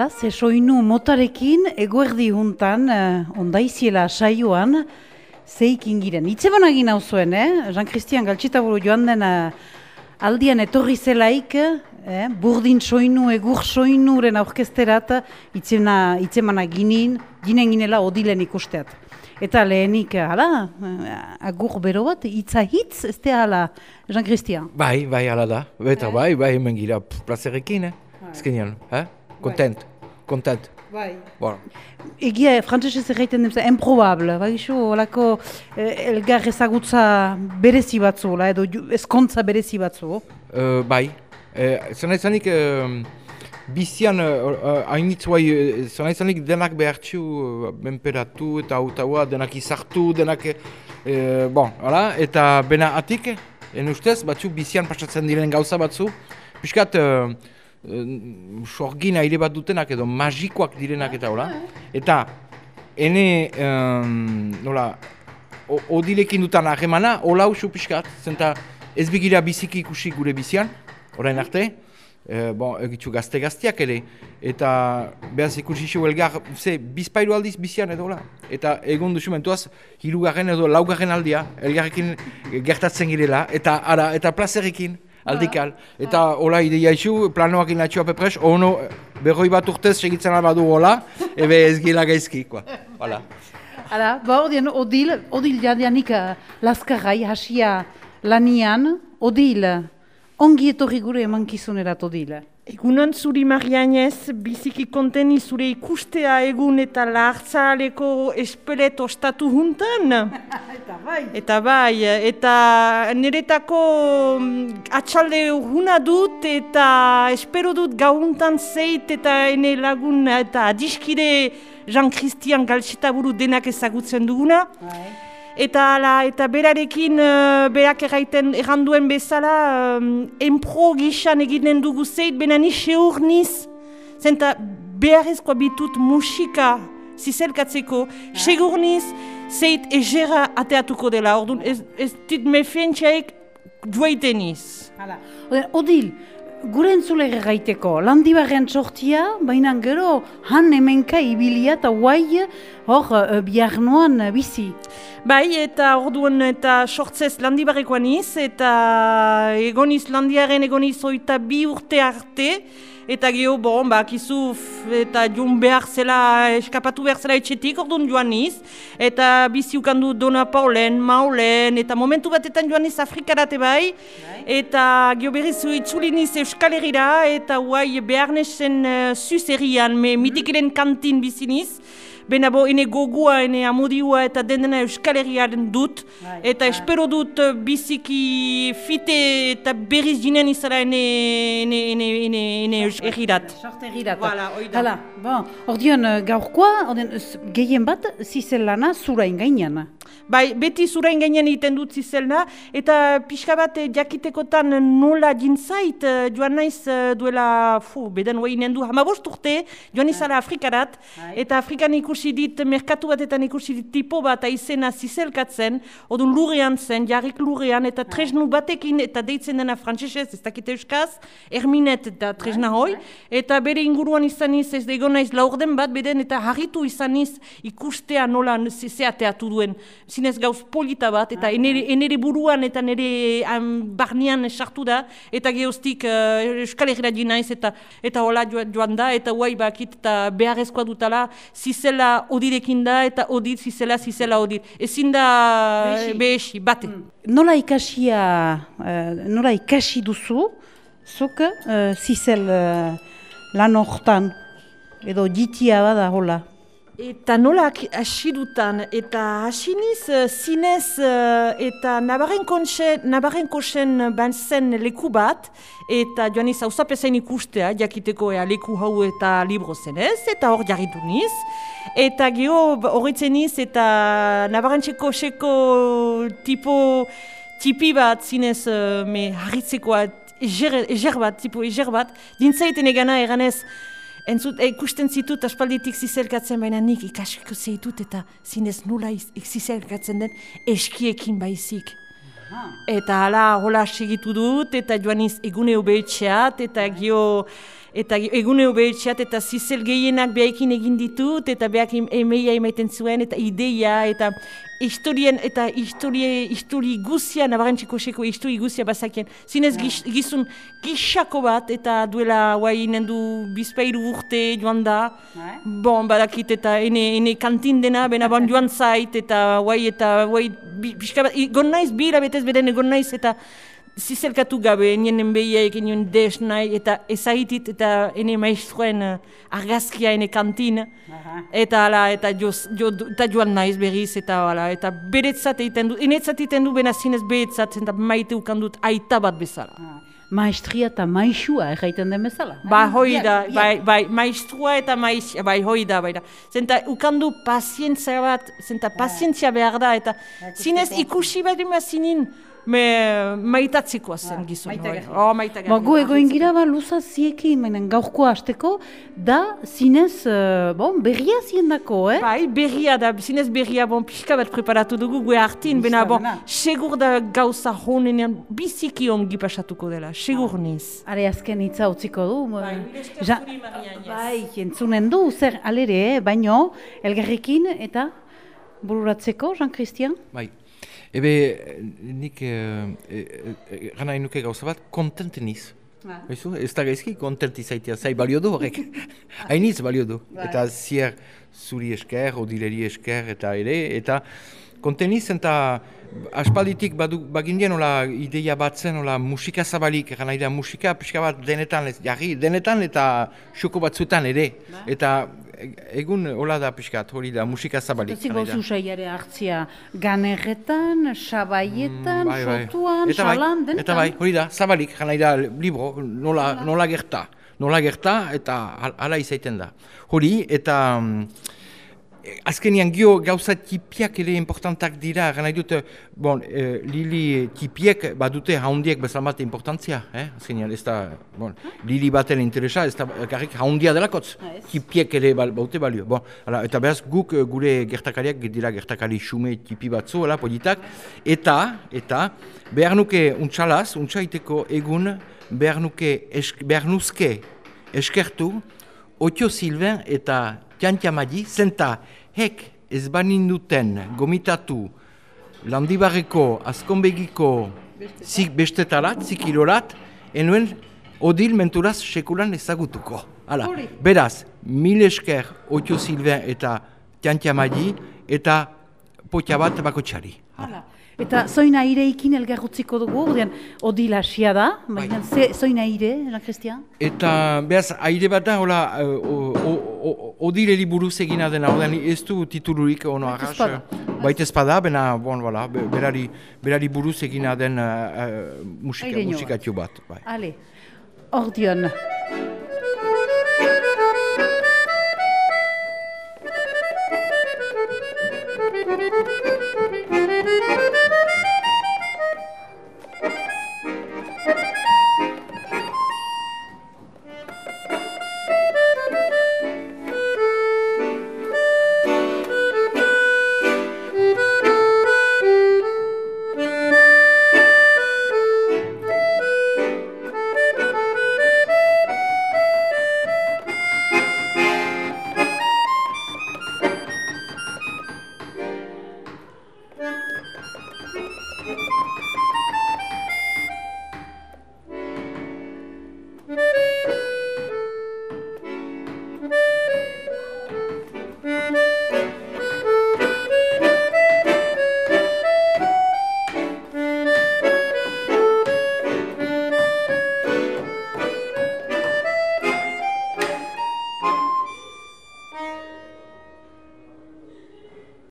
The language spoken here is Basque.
Hala, ze soinu motarekin eguerdi juntan, uh, ondaiziela saioan, zeikin giren. Itzeban agin hau zuen, eh? Jean-Christian Galtxitaburu joan den uh, aldian etorri zelaik, eh? burdin soinu, egur soinuren aurkesterat, itzemana, itzemana ginin, ginen ginela odilen ikusteat. Eta lehenik, hala, agur bero bat, itza hitz, ez da hala, Jean-Christian? Bai, bai, hala da. Eta bai, bai, hemen gira plazerekin, eh? Ezkenean, eh? Kontent, kontent. Bai. Bon. Egia, frantzesez egiten dut, improbable, bai iso, olako eh, elgar ezagutza berezi batzu, la, edo ezkontza berezi batzu. Uh, bai, eh, zena izanik, uh, bizian, uh, hainitz uh, zena izanik denak behartxu, uh, benperatu eta autaua, denak izartu, denak, uh, bon, hala, eta bena atik, en ustez, batzu bizian pasatzen diren gauza batzu, piskat, uh, sorgin aire bat dutenak edo magikoak direnak eta hola, eta ene, um, nola, o- odilekin dutan ahemana, hola usu pixkat, zenta ez begira biziki ikusi gure bizian, orain arte, e, bon, egitzu gazte-gazteak ere, eta behaz ikusi zu elgar, ze, bizpairu aldiz bizian edo hola, eta egon duzu mentuaz, hirugarren edo laugarren aldia, elgarrekin gertatzen girela, eta ara, eta plazerekin, aldikal, eta hola ideia izu, planoak inatxua pepres, ono, berroi bat urtez segitzen albadu hola, ebe ez gila gaizki, kua, hala. Hala, ba, odien, odil, odil jadianik uh, laskarrai hasia lanian, odil, ongi etorri gure emankizunerat odil. Egunon zuri Marianez, biziki konteni zure ikustea egun eta lartzaleko espelet ostatu juntan. Eta bai. Eta bai, eta niretako mm, atxalde huna dut eta espero dut gauntan zeit eta ene lagun eta adiskide Jean-Christian Galtxitaburu denak ezagutzen duguna. Bai. Eta ala, eta berarekin uh, berak erraiten erranduen bezala um, enpro gixan egiten dugu zeit, bena ni seur niz, zenta beharrezkoa bitut musika zizelkatzeko, segur niz, zeit egera ateatuko dela, orduan ez, ez dit me fientxaik duaiten niz. Hala. Odil, gure entzule gaiteko, landibarren sortia, baina gero han hemenka ibilia eta guai hor uh, bihar noan bizi. Bai, eta orduan eta sortzez landibarrekoan niz, eta egoniz landiaren egoniz oita bi urte arte, eta geho, bon, bakizu, f- eta joan behar zela, eskapatu behar zela etxetik, orduan joan niz, eta bizi ukandu Dona Paulen, Maulen, eta momentu batetan joan niz Afrikarate bai, eta geho berriz itzuli niz Euskal Herrira, eta guai behar nesen uh, zuzerian, me mitikiren kantin bizi niz, Bena bo, ene gogua, ene amodiua eta dendena Euskal Herriaren dut. Bai, eta espero dut eh, biziki fite eta berriz ginen izara ene, ene, ene, ene, ene Herrirat. Sorte egirat. Voilà. Hala, bon, ordion uh, gaurkoa, ordion, z- gehien bat, zizel lana zurain gainean. Bai, beti zurain gainean egiten dut zizelna, eta pixka bat eh, jakitekotan nola jintzait eh, joan naiz eh, duela, fu, beden hoi nendu, hamabost urte, joan izala Afrikarat, Bai. eta Afrikan ikusi dit, merkatu batetan ikusi dit tipo bat izena zizelkatzen, odun lurrean zen, jarrik lurrean, eta tresnu batekin, eta deitzen dena frantsesez, ez dakite euskaz, erminet eta tresna hoi, eta bere inguruan izan iz, ez da egon naiz laurden bat, beden eta harritu izan iz ikustea nola ze- zeateatu duen, zinez gauz polita bat, eta enere, enere buruan eta nere um, barnean sartu da, eta geoztik uh, euskal egira naiz, eta eta hola joan da, eta guai bakit, eta beharrezkoa dutala, zizela odirekin da, eta odit zizela, zizela odit. Ezin da Behesi. bate. Nola ikasia, uh, nola ikasi duzu, zuk uh, zizel uh, lan hortan, edo jitia bada hola. Eta nola ak- hasi dutan, eta hasi niz eh, zinez eh, eta nabarrenko zen ban zen leku bat, eta joan niz hauzapezain ikustea, jakiteko ea leku hau eta libro zen ez, eta hor jarritu niz. Eta geho horretzen niz, eta nabarrentzeko seko tipo tipi bat zinez uh, me harritzekoa, eger, eger bat, tipo eger bat, dintzaiten egana eganez, Entzut, e, ikusten zitut aspalditik zizelkatzen, baina nik ikasiko zeitut eta zinez nula iz- zizelkatzen den eskiekin baizik. Eta hala, hola segitu dut, eta joan iz egune obetxeat, eta gio eta egune hobetxeat, eta zizel gehienak behaekin egin ditut, eta behak emeia emaiten zuen, eta ideia, eta historien, eta historie, histori guzia, nabarantxiko seko histori guzia bazakien. Zinez giz, gizun gixako bat, eta duela guai nendu bizpeiru urte joan da. Bon, badakit, eta ene, ene kantin dena, bena bon joan zait, eta guai, eta guai, pixka bat, egon naiz, bi betez beren egon naiz, eta zizelkatu gabe, nien behiaik, nien des nahi, eta ezagitit, eta ene maestroen uh, argazkia ene kantin, eta ala, eta, joz, jo, eta joan naiz berriz, eta ala, eta beretzat egiten du, enetzat egiten du, bena zinez beretzat, eta maite ukandut aita bat bezala. Maestria eta maixua erraiten den bezala. Ba, hoi da, bai, bai, maestrua eta maiz, bai, hoi da, bai da. Zenta, ukandu pazientzia bat, zenta pazientzia behar da, eta zinez ikusi bat zinin, me maitatzikoa zen gizon. Oh, ba, gu egoin gira ba, luza ziekin, menen gaurkoa hasteko, da zinez, uh, bon, berria zien dako, eh? Bai, berria da, zinez berria, bon, pixka bat preparatu dugu, gue hartin, bena, bon, segur da gauza honenean biziki ongi pasatuko dela, segur niz. Are azken hitza utziko du. Bai, ja, bai, entzunen du, zer alere, eh? baino, elgarrekin, eta bururatzeko, Jean-Christian? Bai. Ebe, nik gana e, e, nuke gauza bat, kontenten niz. Ah. Ez da gaizki, kontenti zaitea, zai balio du horrek. Hainiz balio du. Bai. Eta zier zuri esker, odileri esker, eta ere, eta konteniz eta aspalditik bagindien ola ideia batzen ola musika zabalik, gana idea musika pixka bat denetan, jarri, denetan eta xoko batzutan ere. Ba. Eta egun hola da pixkat, hori da, musika zabalik. Ez gozu saiare hartzia ganerretan, sabaietan, mm, bai, bai. sotuan, eta bai, salan, denetan? Eta bai, hori da, zabalik, jana da, libro, nola, nola gerta. Nola gerta eta hala izaiten da. Hori, eta... Mm, Azkenian gio gauza tipiak ere importantak dira, gana dut, bon, e, lili tipiek badute haundiek bezalmat importantzia, eh? azkenian ez da, bon, lili baten interesa, ez da garrik haundia delakotz, tipiek ere baute balio. Bon, ala, eta behaz guk eh, gure gertakariak dira gertakari xume tipi batzu, ala, politak, eta, eta, behar nuke untxalaz, untxaiteko egun, behar nuke, esk, behar nuzke eskertu, Otio Silven eta Tiantiamadi, zenta hek ez banin duten gomitatu landibarreko, azkonbegiko zik bestetarat, zikilorat, enuen odil menturaz sekulan ezagutuko. Hala, beraz, mil esker Otio Silven eta Tiantiamadi eta potia bat bako txari. Hala. Eta zoin aireikin elgarrutziko dugu, ordean, odila xia da, baina bai. zoin aire, Jean Christian? Eta, behaz, aire bat da, hola, uh, odileri buruz egina dena, ordean, ez du titulurik, ono, arras, baita espada, bena, bon, voilà, berari, berari buruz egina den uh, musika, musikatio bat. Bai. Ale, ordean,